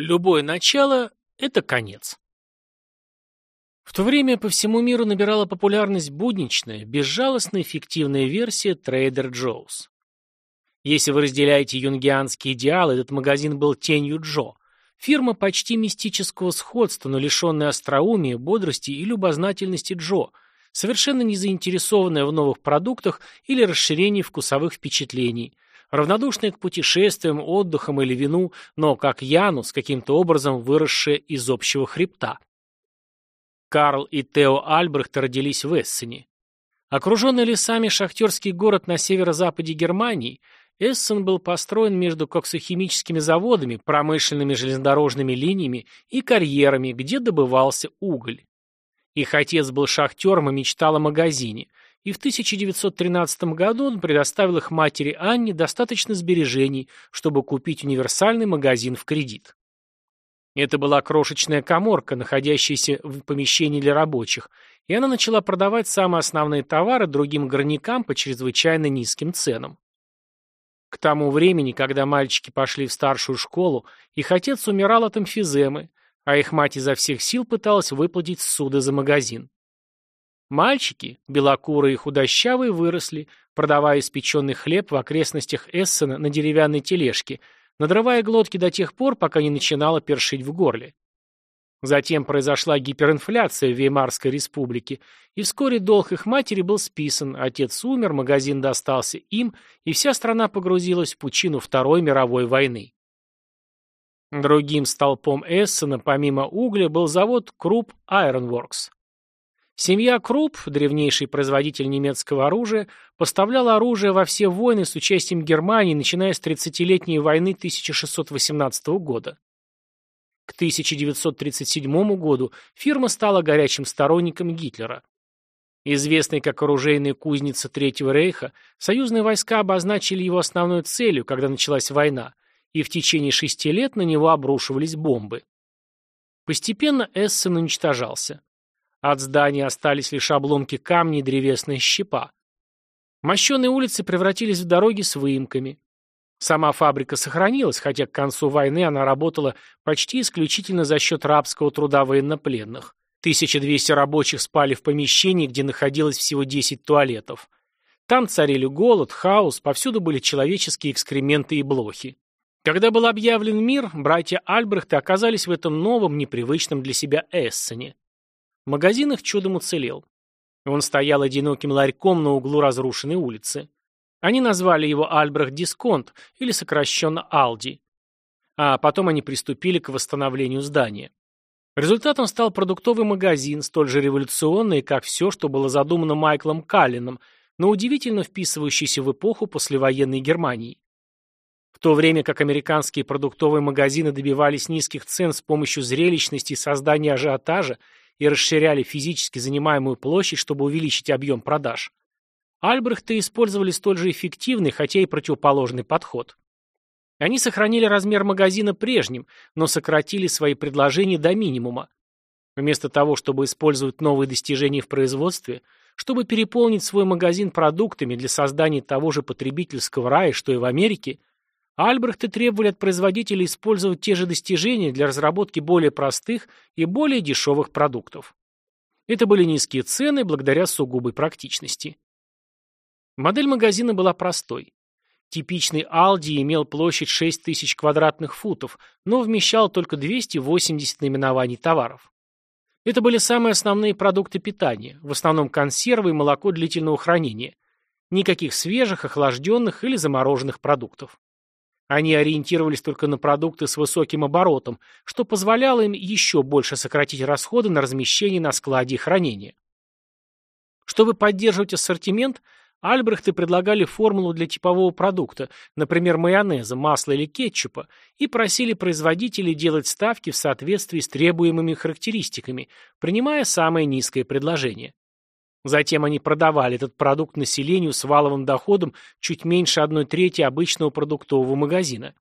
Любое начало – это конец. В то время по всему миру набирала популярность будничная, безжалостно эффективная версия Trader Joe's. Если вы разделяете юнгианский идеал, этот магазин был тенью Джо. Фирма почти мистического сходства, но лишенная остроумия, бодрости и любознательности Джо, совершенно не заинтересованная в новых продуктах или расширении вкусовых впечатлений – равнодушная к путешествиям, отдыхам или вину, но как Янус, каким-то образом выросшая из общего хребта. Карл и Тео Альбрехт родились в Эссене. Окруженный лесами шахтерский город на северо-западе Германии, Эссен был построен между коксохимическими заводами, промышленными железнодорожными линиями и карьерами, где добывался уголь. Их отец был шахтером и мечтал о магазине, и в 1913 году он предоставил их матери Анне достаточно сбережений, чтобы купить универсальный магазин в кредит. Это была крошечная коморка, находящаяся в помещении для рабочих, и она начала продавать самые основные товары другим горнякам по чрезвычайно низким ценам. К тому времени, когда мальчики пошли в старшую школу, их отец умирал от эмфиземы, а их мать изо всех сил пыталась выплатить суды за магазин. Мальчики, белокурые и худощавые, выросли, продавая испеченный хлеб в окрестностях Эссена на деревянной тележке, надрывая глотки до тех пор, пока не начинало першить в горле. Затем произошла гиперинфляция в Веймарской республике, и вскоре долг их матери был списан, отец умер, магазин достался им, и вся страна погрузилась в пучину Второй мировой войны. Другим столпом Эссена, помимо угля, был завод Круп Ironworks. Семья Крупп, древнейший производитель немецкого оружия, поставляла оружие во все войны с участием Германии, начиная с 30-летней войны 1618 года. К 1937 году фирма стала горячим сторонником Гитлера. Известный как оружейная кузница Третьего рейха, союзные войска обозначили его основной целью, когда началась война, и в течение шести лет на него обрушивались бомбы. Постепенно Эссен уничтожался. От здания остались лишь обломки камней и древесная щепа. Мощеные улицы превратились в дороги с выемками. Сама фабрика сохранилась, хотя к концу войны она работала почти исключительно за счет рабского труда военнопленных. 1200 рабочих спали в помещении, где находилось всего 10 туалетов. Там царили голод, хаос, повсюду были человеческие экскременты и блохи. Когда был объявлен мир, братья Альбрехты оказались в этом новом, непривычном для себя Эссене. Магазин их чудом уцелел. Он стоял одиноким ларьком на углу разрушенной улицы. Они назвали его Альбрехт Дисконт, или сокращенно Алди. А потом они приступили к восстановлению здания. Результатом стал продуктовый магазин, столь же революционный, как все, что было задумано Майклом Каллином, но удивительно вписывающийся в эпоху послевоенной Германии. В то время как американские продуктовые магазины добивались низких цен с помощью зрелищности и создания ажиотажа, и расширяли физически занимаемую площадь, чтобы увеличить объем продаж. Альбрехты использовали столь же эффективный, хотя и противоположный подход. Они сохранили размер магазина прежним, но сократили свои предложения до минимума. Вместо того, чтобы использовать новые достижения в производстве, чтобы переполнить свой магазин продуктами для создания того же потребительского рая, что и в Америке, Альбрехты требовали от производителей использовать те же достижения для разработки более простых и более дешевых продуктов. Это были низкие цены благодаря сугубой практичности. Модель магазина была простой. Типичный Aldi имел площадь 6 тысяч квадратных футов, но вмещал только 280 наименований товаров. Это были самые основные продукты питания, в основном консервы и молоко длительного хранения. Никаких свежих, охлажденных или замороженных продуктов. Они ориентировались только на продукты с высоким оборотом, что позволяло им еще больше сократить расходы на размещение на складе и хранение. Чтобы поддерживать ассортимент, Альбрехты предлагали формулу для типового продукта, например, майонеза, масла или кетчупа, и просили производителей делать ставки в соответствии с требуемыми характеристиками, принимая самое низкое предложение. Затем они продавали этот продукт населению с валовым доходом чуть меньше одной трети обычного продуктового магазина.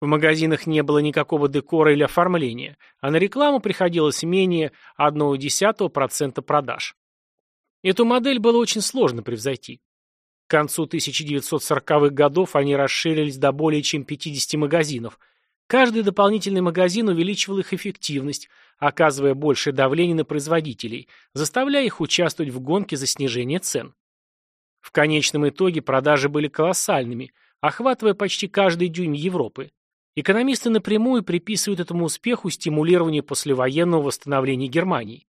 В магазинах не было никакого декора или оформления, а на рекламу приходилось менее 0,1% продаж. Эту модель было очень сложно превзойти. К концу 1940-х годов они расширились до более чем 50 магазинов, Каждый дополнительный магазин увеличивал их эффективность, оказывая большее давление на производителей, заставляя их участвовать в гонке за снижение цен. В конечном итоге продажи были колоссальными, охватывая почти каждый дюйм Европы. Экономисты напрямую приписывают этому успеху стимулирование послевоенного восстановления Германии.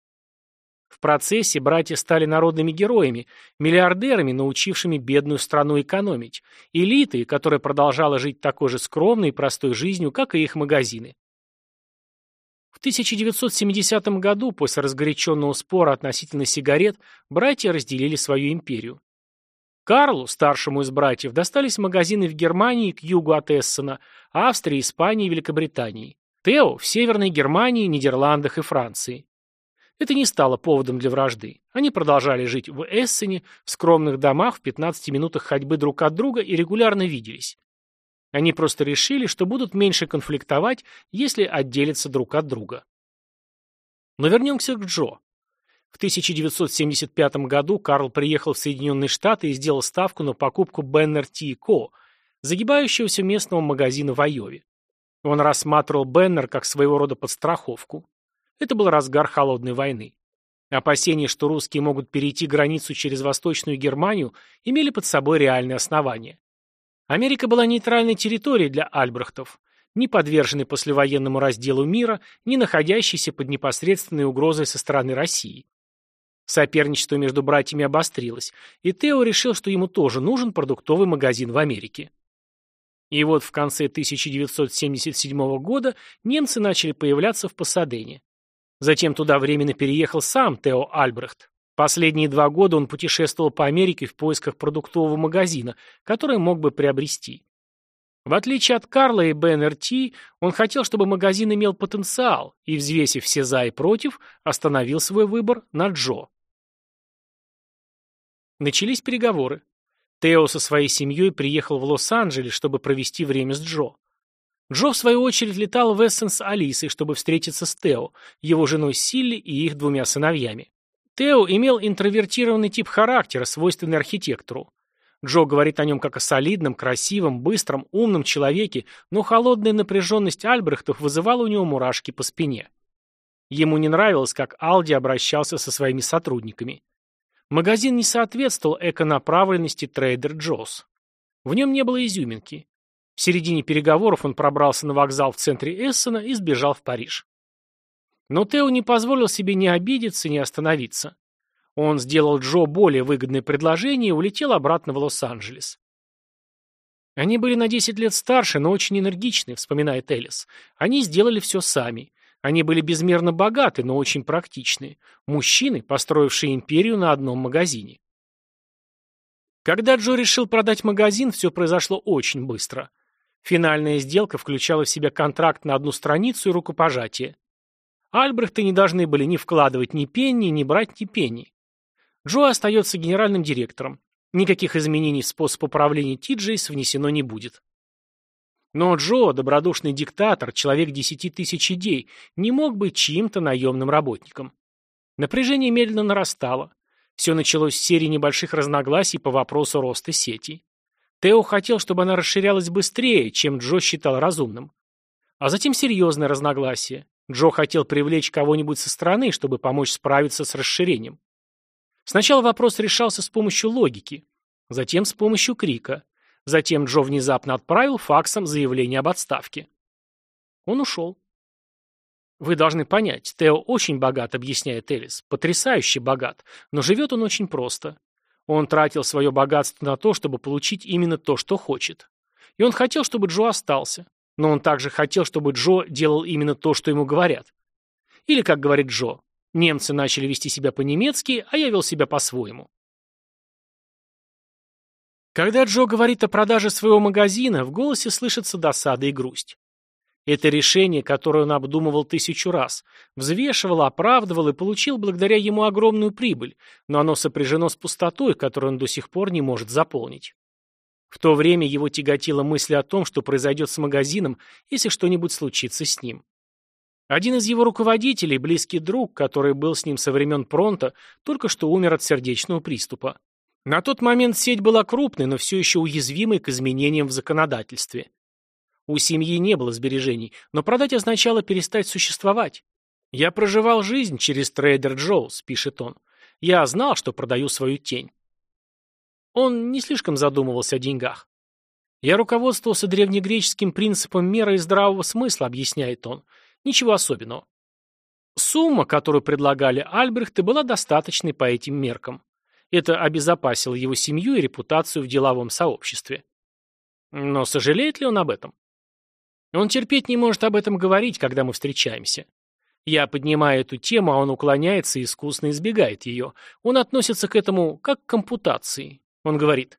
В процессе братья стали народными героями, миллиардерами, научившими бедную страну экономить, элитой, которая продолжала жить такой же скромной и простой жизнью, как и их магазины. В 1970 году, после разгоряченного спора относительно сигарет, братья разделили свою империю. Карлу, старшему из братьев, достались магазины в Германии к югу от Эссена, Австрии, Испании и Великобритании. Тео в Северной Германии, Нидерландах и Франции. Это не стало поводом для вражды. Они продолжали жить в Эссене, в скромных домах в 15 минутах ходьбы друг от друга и регулярно виделись. Они просто решили, что будут меньше конфликтовать, если отделятся друг от друга. Но вернемся к Джо. В 1975 году Карл приехал в Соединенные Штаты и сделал ставку на покупку Banner Tea Co., загибающегося местного магазина в Айове. Он рассматривал Беннер как своего рода подстраховку. Это был разгар холодной войны. Опасения, что русские могут перейти границу через Восточную Германию, имели под собой реальные основания. Америка была нейтральной территорией для альбрехтов, не подверженной послевоенному разделу мира, не находящейся под непосредственной угрозой со стороны России. Соперничество между братьями обострилось, и Тео решил, что ему тоже нужен продуктовый магазин в Америке. И вот в конце 1977 года немцы начали появляться в Пасадене. Затем туда временно переехал сам Тео Альбрехт. Последние два года он путешествовал по Америке в поисках продуктового магазина, который мог бы приобрести. В отличие от Карла и БНРТ, он хотел, чтобы магазин имел потенциал, и, взвесив все «за» и «против», остановил свой выбор на Джо. Начались переговоры. Тео со своей семьей приехал в Лос-Анджелес, чтобы провести время с Джо. Джо, в свою очередь, летал в Эссенс Алисой, чтобы встретиться с Тео, его женой Силли и их двумя сыновьями. Тео имел интровертированный тип характера, свойственный архитектору. Джо говорит о нем как о солидном, красивом, быстром, умном человеке, но холодная напряженность Альбрехтов вызывала у него мурашки по спине. Ему не нравилось, как Алди обращался со своими сотрудниками. Магазин не соответствовал эконаправленности трейдер Джоз. В нем не было изюминки. В середине переговоров он пробрался на вокзал в центре Эссена и сбежал в Париж. Но Тео не позволил себе ни обидеться, ни остановиться. Он сделал Джо более выгодное предложение и улетел обратно в Лос-Анджелес. Они были на 10 лет старше, но очень энергичны, вспоминает Элис. Они сделали все сами. Они были безмерно богаты, но очень практичны. Мужчины, построившие империю на одном магазине. Когда Джо решил продать магазин, все произошло очень быстро. Финальная сделка включала в себя контракт на одну страницу и рукопожатие. Альбрехты не должны были ни вкладывать ни пенни, ни брать ни пенни. Джо остается генеральным директором. Никаких изменений в способ управления Тиджейс внесено не будет. Но Джо, добродушный диктатор, человек десяти тысяч идей, не мог быть чьим-то наемным работником. Напряжение медленно нарастало. Все началось с серии небольших разногласий по вопросу роста сети. Тео хотел, чтобы она расширялась быстрее, чем Джо считал разумным. А затем серьезное разногласие. Джо хотел привлечь кого-нибудь со стороны, чтобы помочь справиться с расширением. Сначала вопрос решался с помощью логики, затем с помощью крика. Затем Джо внезапно отправил факсом заявление об отставке. Он ушел. Вы должны понять, Тео очень богат, объясняет Элис. Потрясающе богат. Но живет он очень просто. Он тратил свое богатство на то, чтобы получить именно то, что хочет. И он хотел, чтобы Джо остался. Но он также хотел, чтобы Джо делал именно то, что ему говорят. Или, как говорит Джо, немцы начали вести себя по-немецки, а я вел себя по-своему. Когда Джо говорит о продаже своего магазина, в голосе слышится досада и грусть. Это решение, которое он обдумывал тысячу раз, взвешивал, оправдывал и получил благодаря ему огромную прибыль, но оно сопряжено с пустотой, которую он до сих пор не может заполнить. В то время его тяготила мысль о том, что произойдет с магазином, если что-нибудь случится с ним. Один из его руководителей, близкий друг, который был с ним со времен Пронта, только что умер от сердечного приступа. На тот момент сеть была крупной, но все еще уязвимой к изменениям в законодательстве. У семьи не было сбережений, но продать означало перестать существовать. «Я проживал жизнь через трейдер Джоус», — пишет он. «Я знал, что продаю свою тень». Он не слишком задумывался о деньгах. «Я руководствовался древнегреческим принципом меры и здравого смысла», — объясняет он. «Ничего особенного. Сумма, которую предлагали Альбрехты, была достаточной по этим меркам. Это обезопасило его семью и репутацию в деловом сообществе. Но сожалеет ли он об этом? Он терпеть не может об этом говорить, когда мы встречаемся. Я поднимаю эту тему, а он уклоняется и искусно избегает ее. Он относится к этому как к компутации. Он говорит,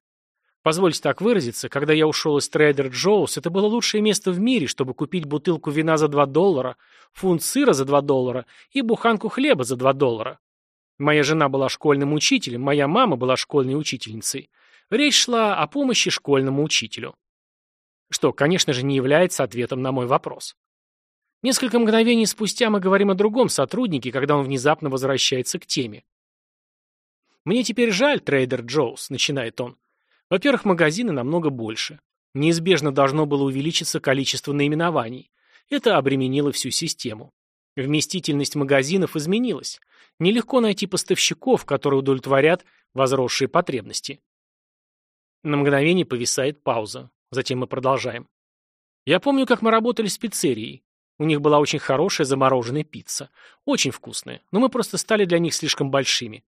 позвольте так выразиться, когда я ушел из Трейдер Джоус, это было лучшее место в мире, чтобы купить бутылку вина за 2 доллара, фунт сыра за 2 доллара и буханку хлеба за 2 доллара. Моя жена была школьным учителем, моя мама была школьной учительницей. Речь шла о помощи школьному учителю. Что, конечно же, не является ответом на мой вопрос. Несколько мгновений спустя мы говорим о другом сотруднике, когда он внезапно возвращается к теме. «Мне теперь жаль, трейдер Джоус», — начинает он. «Во-первых, магазины намного больше. Неизбежно должно было увеличиться количество наименований. Это обременило всю систему. Вместительность магазинов изменилась. Нелегко найти поставщиков, которые удовлетворят возросшие потребности. На мгновение повисает пауза. Затем мы продолжаем. Я помню, как мы работали с пиццерией. У них была очень хорошая замороженная пицца. Очень вкусная. Но мы просто стали для них слишком большими.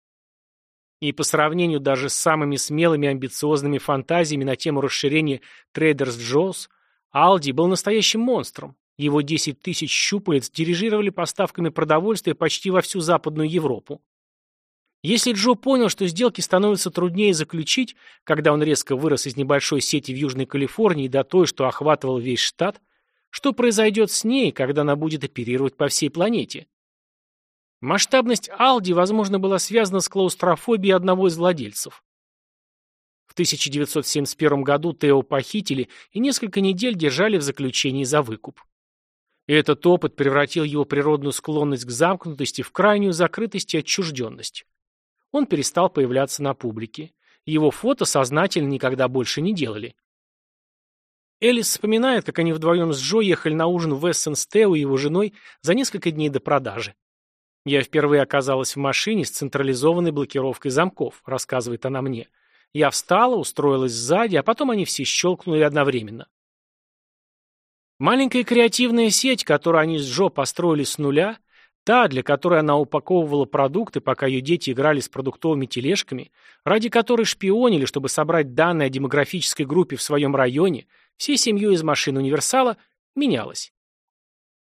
И по сравнению даже с самыми смелыми амбициозными фантазиями на тему расширения Traders Joe's, Aldi был настоящим монстром. Его 10 тысяч щупалец дирижировали поставками продовольствия почти во всю Западную Европу. Если Джо понял, что сделки становятся труднее заключить, когда он резко вырос из небольшой сети в Южной Калифорнии до той, что охватывал весь штат, что произойдет с ней, когда она будет оперировать по всей планете? Масштабность Алди, возможно, была связана с клаустрофобией одного из владельцев. В 1971 году Тео похитили и несколько недель держали в заключении за выкуп. И этот опыт превратил его природную склонность к замкнутости в крайнюю закрытость и отчужденность. Он перестал появляться на публике. Его фото сознательно никогда больше не делали. Элис вспоминает, как они вдвоем с Джо ехали на ужин в Эссенстеу и его женой за несколько дней до продажи. «Я впервые оказалась в машине с централизованной блокировкой замков», рассказывает она мне. «Я встала, устроилась сзади, а потом они все щелкнули одновременно. Маленькая креативная сеть, которую они с Джо построили с нуля, та, для которой она упаковывала продукты, пока ее дети играли с продуктовыми тележками, ради которой шпионили, чтобы собрать данные о демографической группе в своем районе, всей семьей из машин универсала, менялась.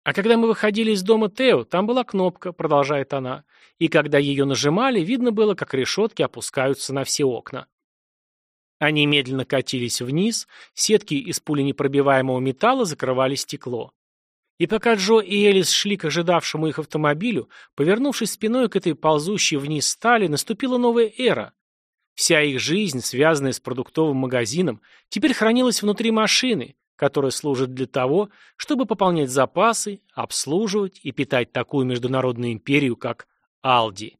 А когда мы выходили из дома Тео, там была кнопка, продолжает она, и когда ее нажимали, видно было, как решетки опускаются на все окна. Они медленно катились вниз, сетки из пуленепробиваемого металла закрывали стекло. И пока Джо и Элис шли к ожидавшему их автомобилю, повернувшись спиной к этой ползущей вниз стали, наступила новая эра. Вся их жизнь, связанная с продуктовым магазином, теперь хранилась внутри машины, которая служит для того, чтобы пополнять запасы, обслуживать и питать такую международную империю, как Алди.